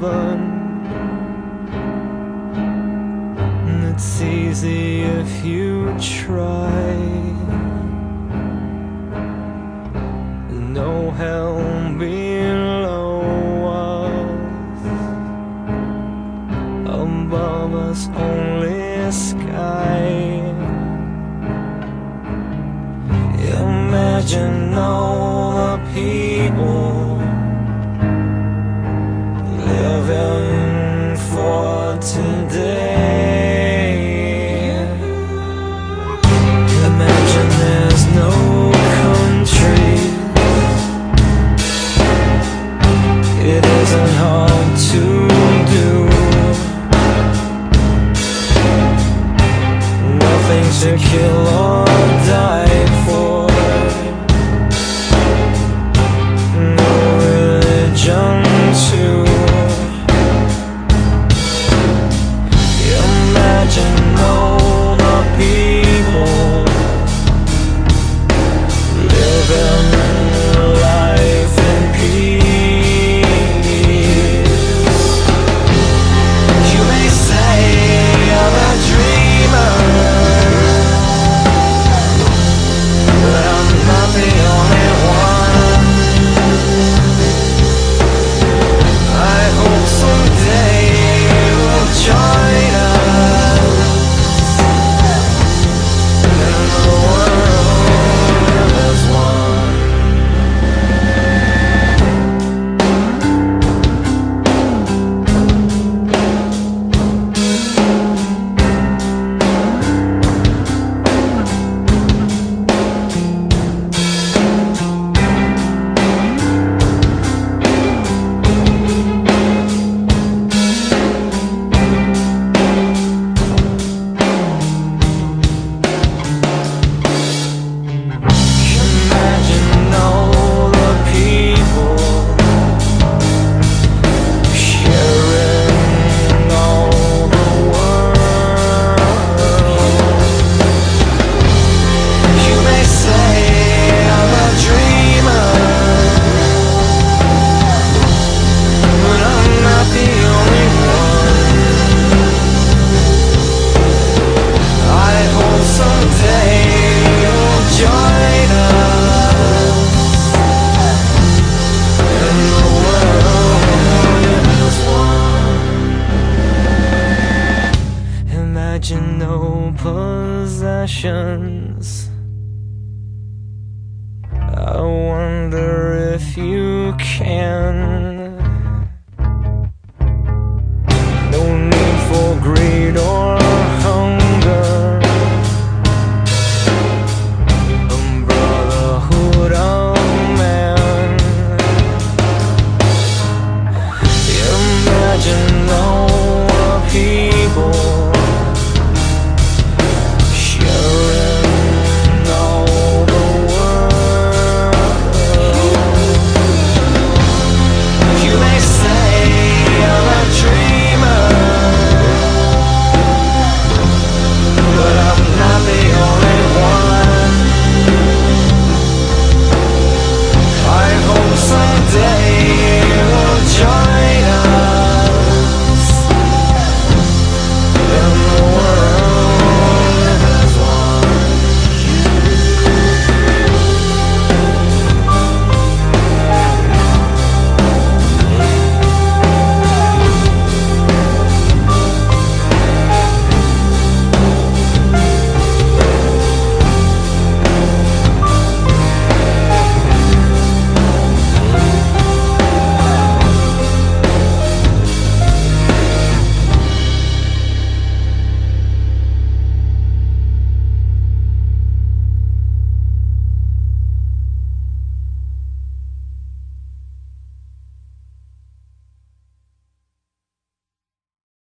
heaven. And it's easy if you try. No hell below us, above us only sky. Imagine no. to kill all emotions. I wonder if you can.